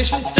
Conversation